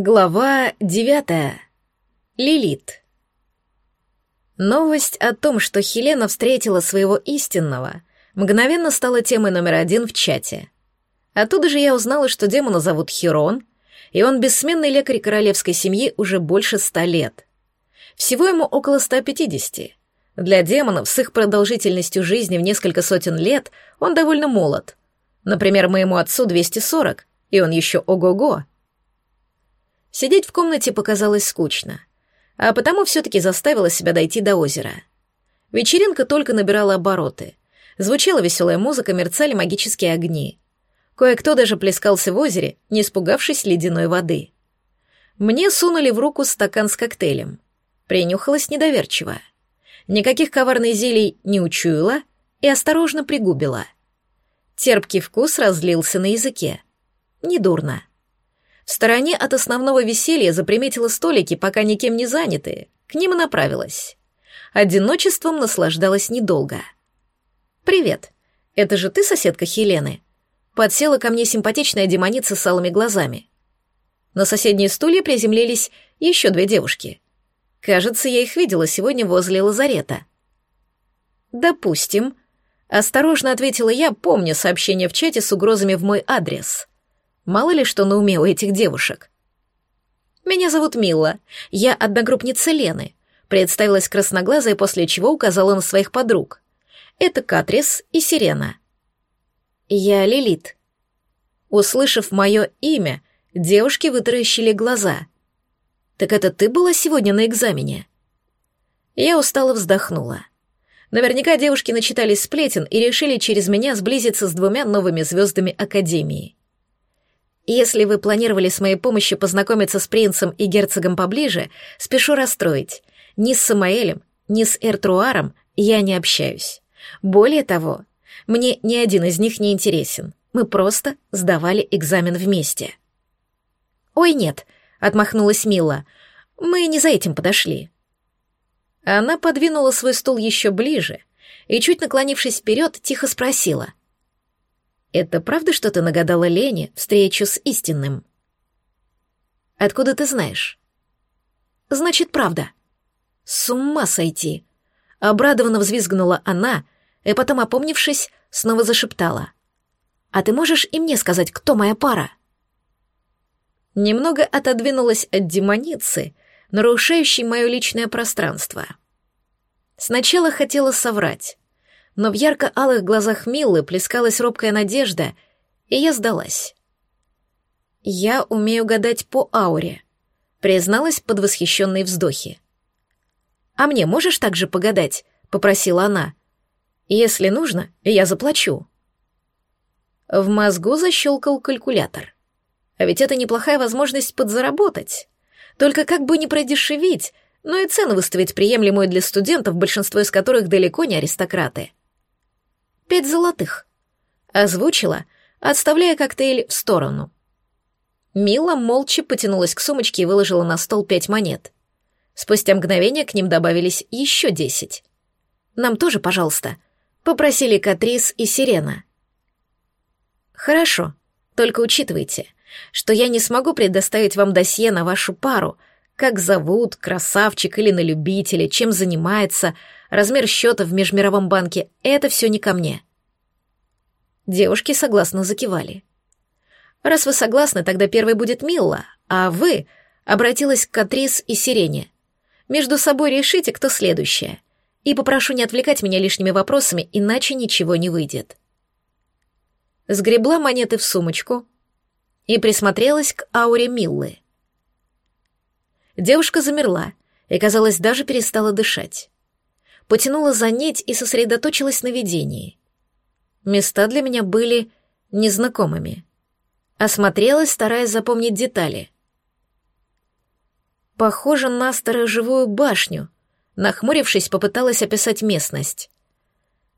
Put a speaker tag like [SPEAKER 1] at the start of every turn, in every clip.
[SPEAKER 1] Глава девятая. Лилит. Новость о том, что Хелена встретила своего истинного, мгновенно стала темой номер один в чате. Оттуда же я узнала, что демона зовут Хирон, и он бессменный лекарь королевской семьи уже больше ста лет. Всего ему около 150. Для демонов с их продолжительностью жизни в несколько сотен лет он довольно молод. Например, моему отцу 240, и он еще ого-го — Сидеть в комнате показалось скучно, а потому все-таки заставила себя дойти до озера. Вечеринка только набирала обороты. Звучала веселая музыка, мерцали магические огни. Кое-кто даже плескался в озере, не испугавшись ледяной воды. Мне сунули в руку стакан с коктейлем. Принюхалась недоверчиво. Никаких коварных зелий не учуяла и осторожно пригубила. Терпкий вкус разлился на языке. Недурно. В стороне от основного веселья заприметила столики, пока никем не занятые. К ним и направилась. Одиночеством наслаждалась недолго. «Привет. Это же ты соседка Хелены?» Подсела ко мне симпатичная демоница с алыми глазами. На соседние стулья приземлились еще две девушки. Кажется, я их видела сегодня возле лазарета. «Допустим», — осторожно ответила я, помня сообщение в чате с угрозами в мой адрес. Мало ли что на уме у этих девушек. «Меня зовут Мила. Я одногруппница Лены», — представилась красноглазая, после чего указала на своих подруг. «Это Катрис и Сирена». «Я Лилит». Услышав мое имя, девушки вытаращили глаза. «Так это ты была сегодня на экзамене?» Я устало вздохнула. Наверняка девушки начитались сплетен и решили через меня сблизиться с двумя новыми звездами Академии. Если вы планировали с моей помощью познакомиться с принцем и герцогом поближе, спешу расстроить. Ни с Самаэлем, ни с Эртруаром я не общаюсь. Более того, мне ни один из них не интересен. Мы просто сдавали экзамен вместе. «Ой, нет», — отмахнулась Мила, — «мы не за этим подошли». Она подвинула свой стул еще ближе и, чуть наклонившись вперед, тихо спросила. Это правда, что ты нагадала Лене встречу с истинным? Откуда ты знаешь? Значит, правда. С ума сойти. Обрадованно взвизгнула она, и потом, опомнившись, снова зашептала. А ты можешь и мне сказать, кто моя пара? Немного отодвинулась от демоницы, нарушающей мое личное пространство. Сначала хотела соврать, но в ярко-алых глазах Миллы плескалась робкая надежда, и я сдалась. «Я умею гадать по ауре», — призналась под восхищенные вздохи. «А мне можешь также погадать?» — попросила она. «Если нужно, я заплачу». В мозгу защелкал калькулятор. А ведь это неплохая возможность подзаработать. Только как бы не продешевить, но и цену выставить приемлемую для студентов, большинство из которых далеко не аристократы. Пять золотых. Озвучила, отставляя коктейль в сторону. Мила молча потянулась к сумочке и выложила на стол пять монет. Спустя мгновение к ним добавились еще десять. «Нам тоже, пожалуйста», — попросили Катрис и Сирена. «Хорошо, только учитывайте, что я не смогу предоставить вам досье на вашу пару, как зовут, красавчик или на любителя, чем занимается, размер счета в Межмировом банке — это все не ко мне. Девушки согласно закивали. «Раз вы согласны, тогда первой будет Милла, а вы...» — обратилась к Катрис и Сирене. «Между собой решите, кто следующая. И попрошу не отвлекать меня лишними вопросами, иначе ничего не выйдет». Сгребла монеты в сумочку и присмотрелась к ауре Миллы. Девушка замерла и, казалось, даже перестала дышать потянула за нить и сосредоточилась на видении. Места для меня были незнакомыми. Осмотрелась, стараясь запомнить детали. Похоже на сторожевую башню. Нахмурившись, попыталась описать местность.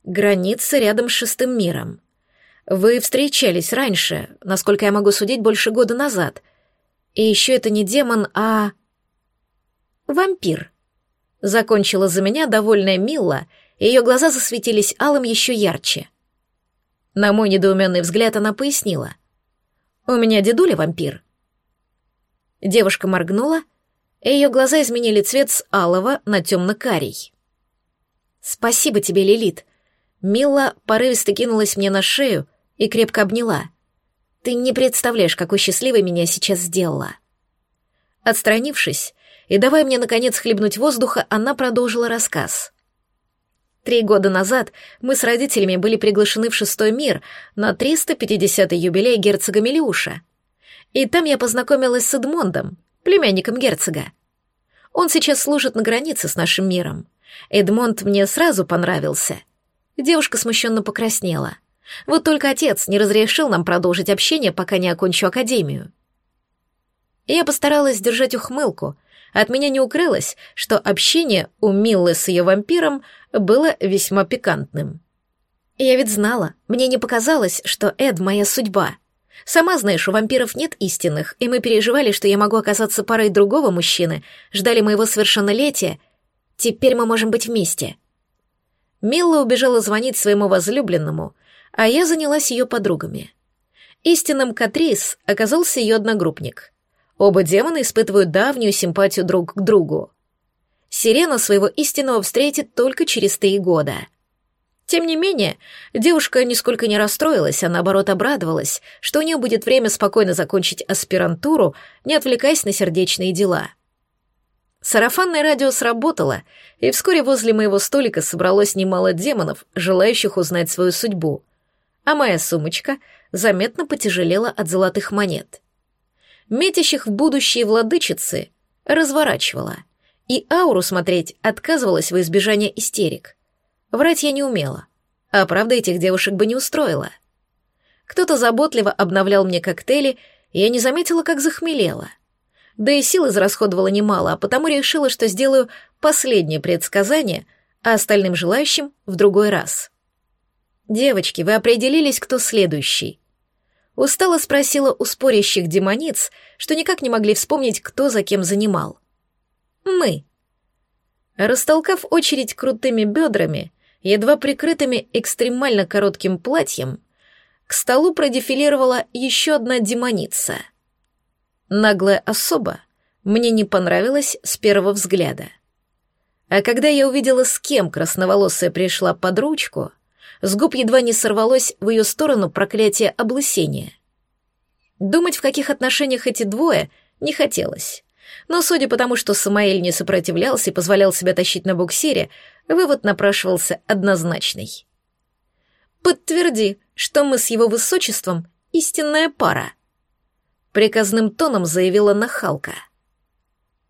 [SPEAKER 1] Граница рядом с шестым миром. Вы встречались раньше, насколько я могу судить, больше года назад. И еще это не демон, а... Вампир. Закончила за меня довольная Милла, и ее глаза засветились алым еще ярче. На мой недоуменный взгляд она пояснила. «У меня дедуля вампир». Девушка моргнула, и ее глаза изменили цвет с алого на темно-карий. «Спасибо тебе, Лилит». Мила порывисто кинулась мне на шею и крепко обняла. «Ты не представляешь, какой счастливой меня сейчас сделала». Отстранившись и давая мне, наконец, хлебнуть воздуха, она продолжила рассказ. Три года назад мы с родителями были приглашены в шестой мир на 350-й юбилей герцога Мелиуша. И там я познакомилась с Эдмондом, племянником герцога. Он сейчас служит на границе с нашим миром. Эдмонд мне сразу понравился. Девушка смущенно покраснела. Вот только отец не разрешил нам продолжить общение, пока не окончу академию. Я постаралась держать ухмылку. От меня не укрылось, что общение у Миллы с ее вампиром было весьма пикантным. Я ведь знала, мне не показалось, что Эд моя судьба. Сама знаешь, у вампиров нет истинных, и мы переживали, что я могу оказаться парой другого мужчины, ждали моего совершеннолетия. Теперь мы можем быть вместе. Милла убежала звонить своему возлюбленному, а я занялась ее подругами. Истинным Катрис оказался ее одногруппник. Оба демона испытывают давнюю симпатию друг к другу. Сирена своего истинного встретит только через три года. Тем не менее, девушка нисколько не расстроилась, а наоборот обрадовалась, что у нее будет время спокойно закончить аспирантуру, не отвлекаясь на сердечные дела. Сарафанное радио сработало, и вскоре возле моего столика собралось немало демонов, желающих узнать свою судьбу, а моя сумочка заметно потяжелела от золотых монет. Метящих в будущее владычицы разворачивала — и ауру смотреть отказывалась во избежание истерик. Врать я не умела, а правда этих девушек бы не устроила. Кто-то заботливо обновлял мне коктейли, и я не заметила, как захмелела. Да и сил израсходовала немало, а потому решила, что сделаю последнее предсказание, а остальным желающим в другой раз. «Девочки, вы определились, кто следующий?» Устало спросила у спорящих демониц, что никак не могли вспомнить, кто за кем занимал. Мы. Растолкав очередь крутыми бедрами, едва прикрытыми экстремально коротким платьем, к столу продефилировала еще одна демоница. Наглая особа мне не понравилась с первого взгляда. А когда я увидела, с кем красноволосая пришла под ручку, с губ едва не сорвалось в ее сторону проклятие облысения. Думать, в каких отношениях эти двое, не хотелось. Но судя по тому, что Самаэль не сопротивлялся и позволял себя тащить на буксире, вывод напрашивался однозначный. «Подтверди, что мы с его высочеством истинная пара», — приказным тоном заявила нахалка.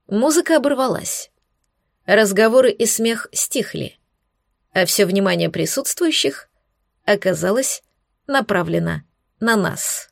[SPEAKER 1] Музыка оборвалась. Разговоры и смех стихли, а все внимание присутствующих оказалось направлено на нас.